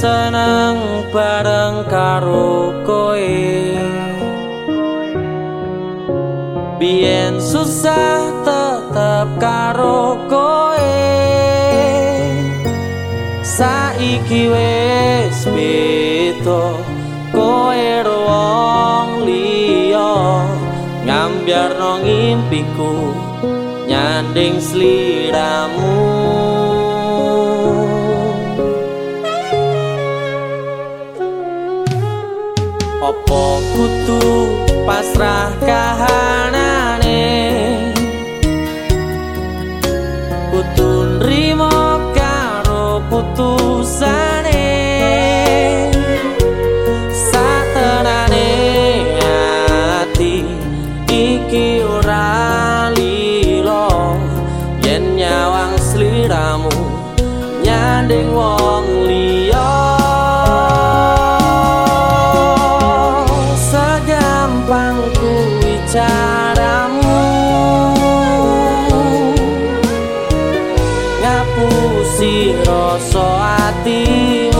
Seneng bareng karo koe. Biyen susah tetep karo koe. Saiki wis beda koe wong liya. Ngambiar no ngimpiku nyanding sliramu Kutu pasrah kahanane. Kutu nrimo karo putusane. Satenane ati iki ora lilo Yen nyawang sliramu nyanding wong ngapusi rasa atimu